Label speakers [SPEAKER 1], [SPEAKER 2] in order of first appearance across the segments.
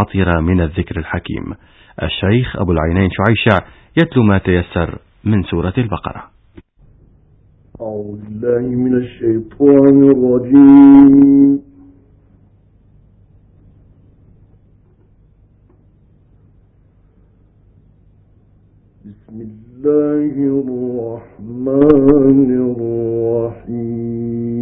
[SPEAKER 1] عطر من الذكر الحكيم. الشيخ أبو العينين شعيشع يتلو ما تيسر من سورة البقرة.
[SPEAKER 2] أعوذ بالله من الشيطان الرجيم. بسم الله الرحمن الرحيم.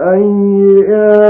[SPEAKER 2] أياما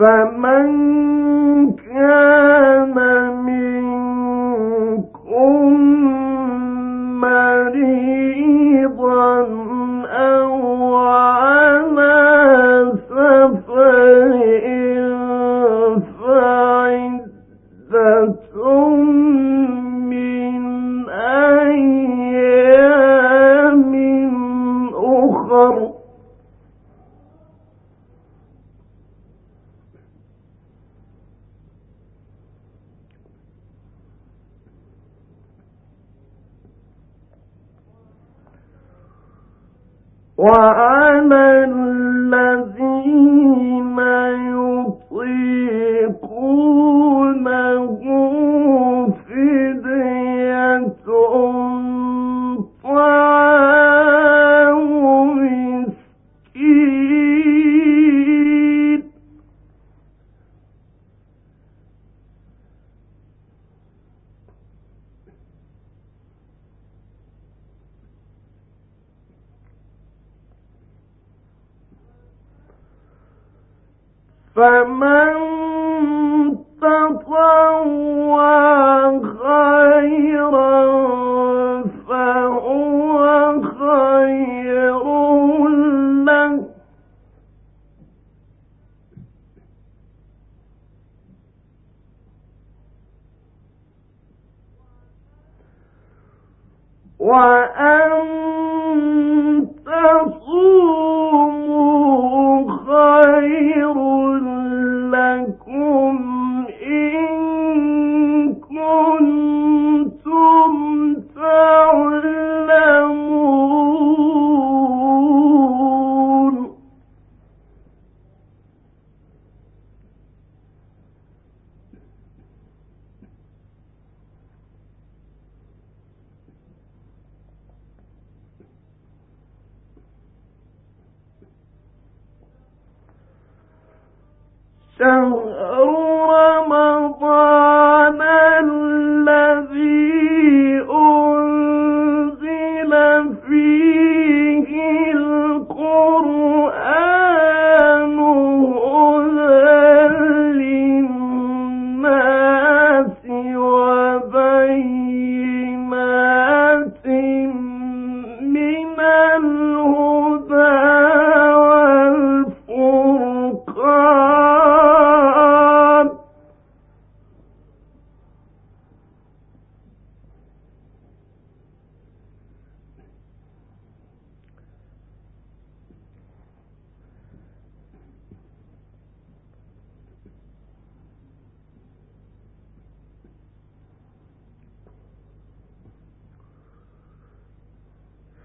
[SPEAKER 2] فمن وعلى الذين وَ الشهر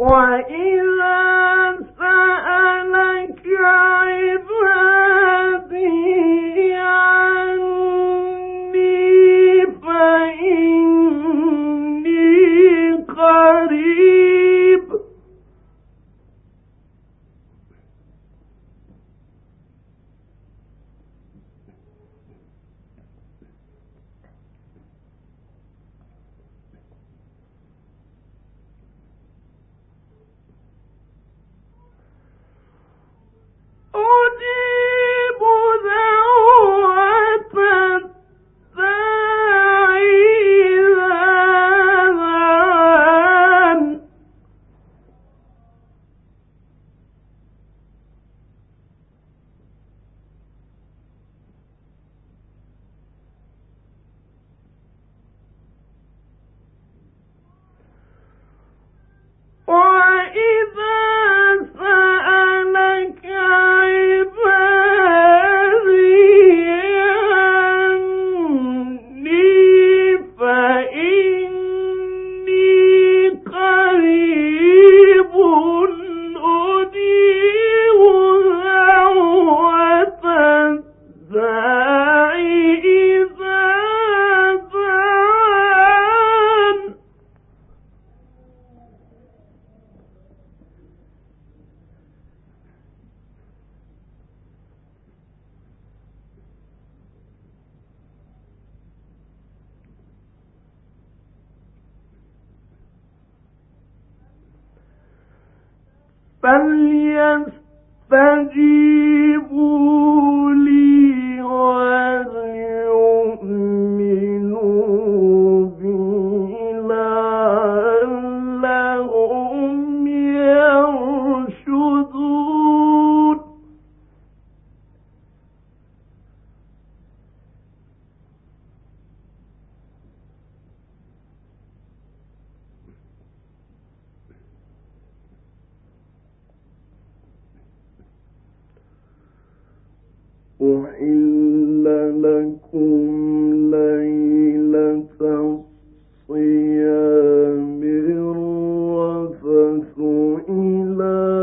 [SPEAKER 2] فإن فليستجيبوا ما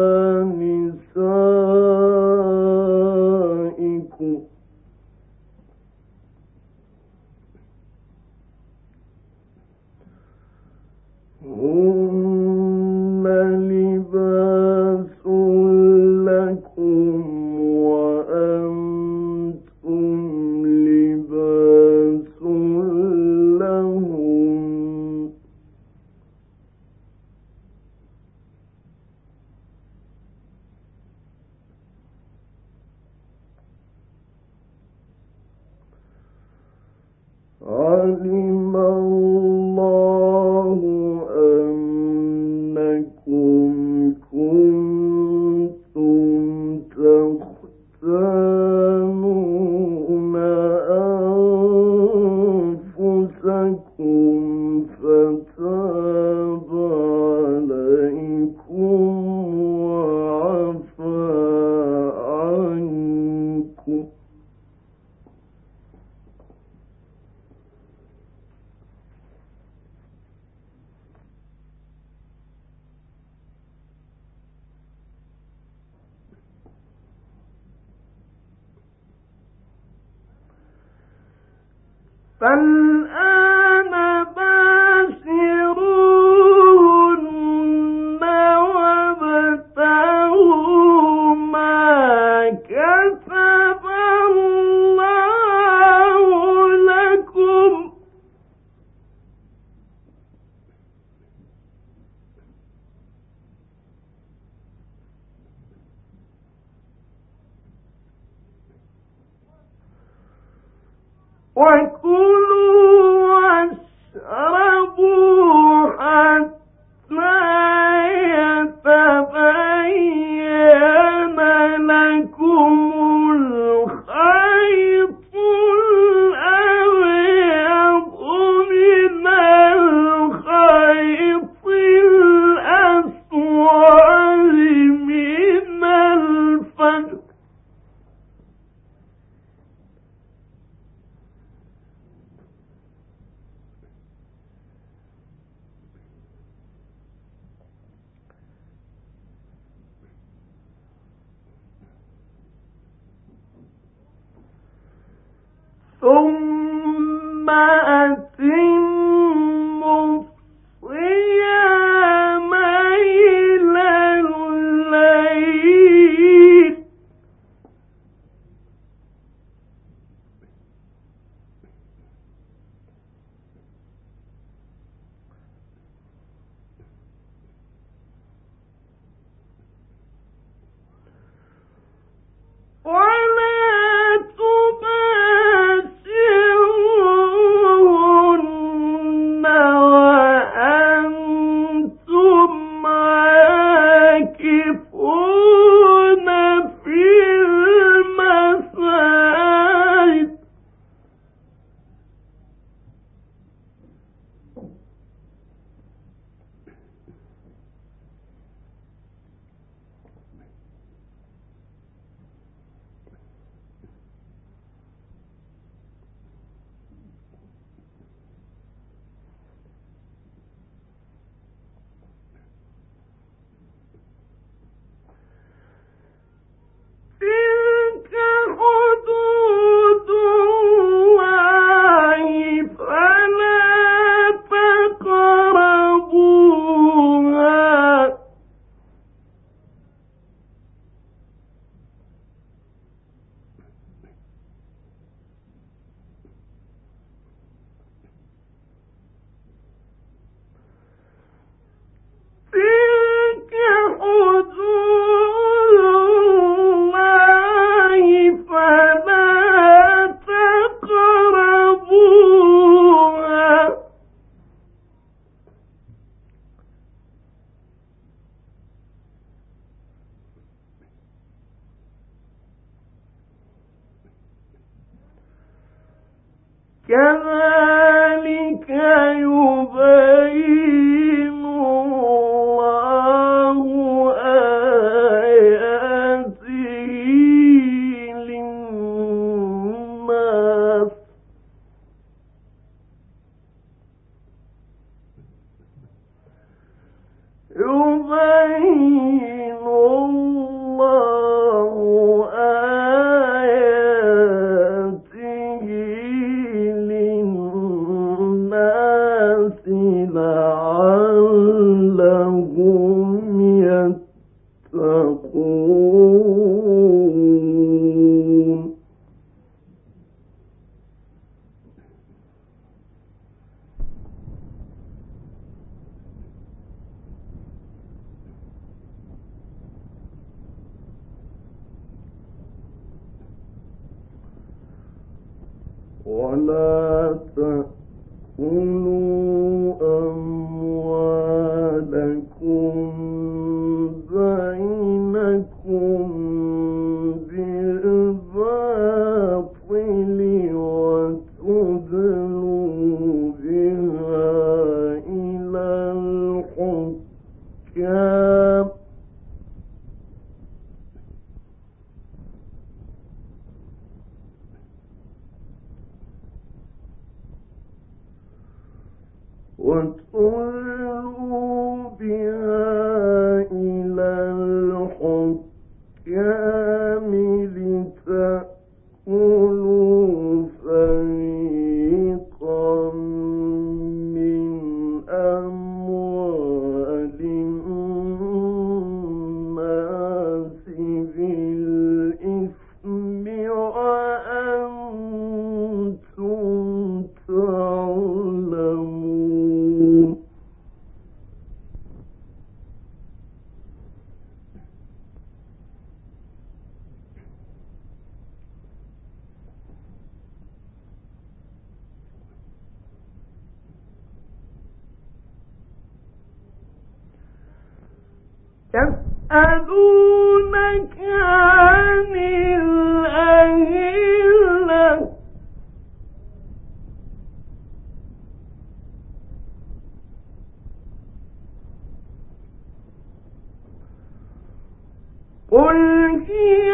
[SPEAKER 2] أنفسكم فتاب وكلوا كذلك يؤمنون ولا تأكلوا قل هي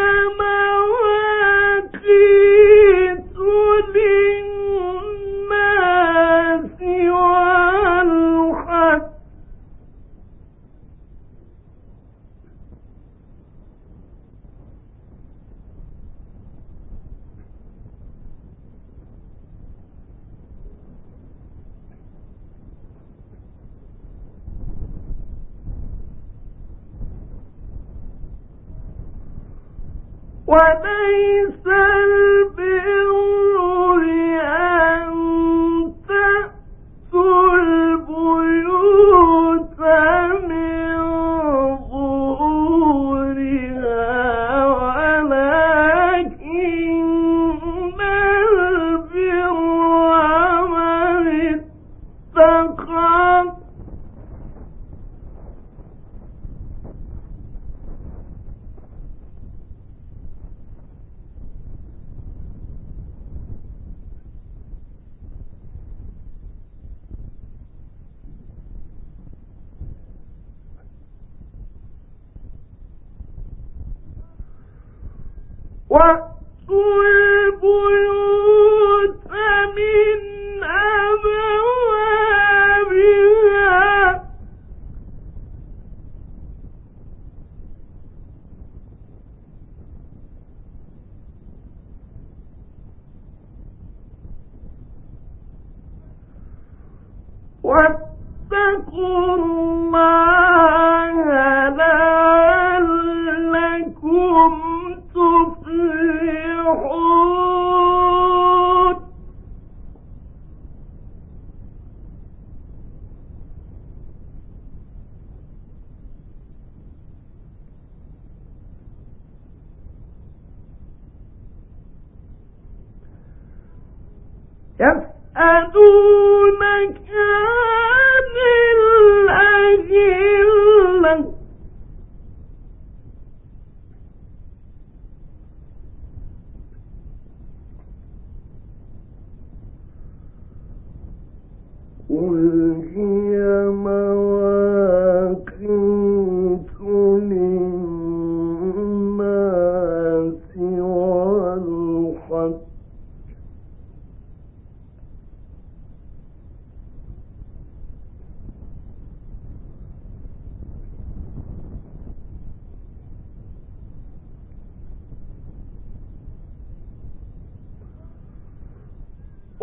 [SPEAKER 2] وأتوا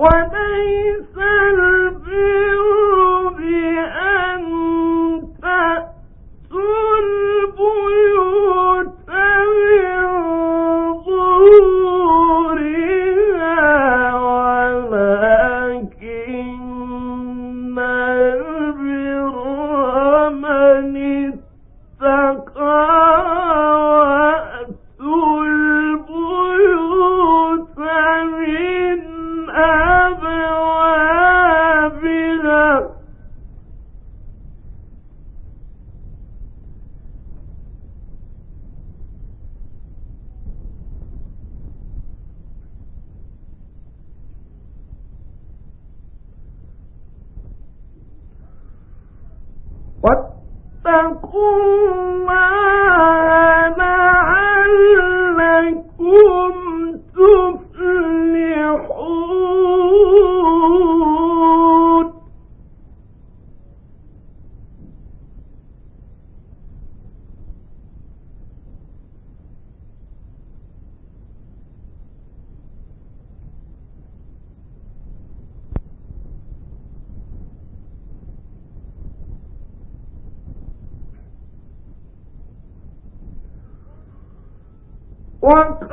[SPEAKER 2] وليس واتقوا الله Und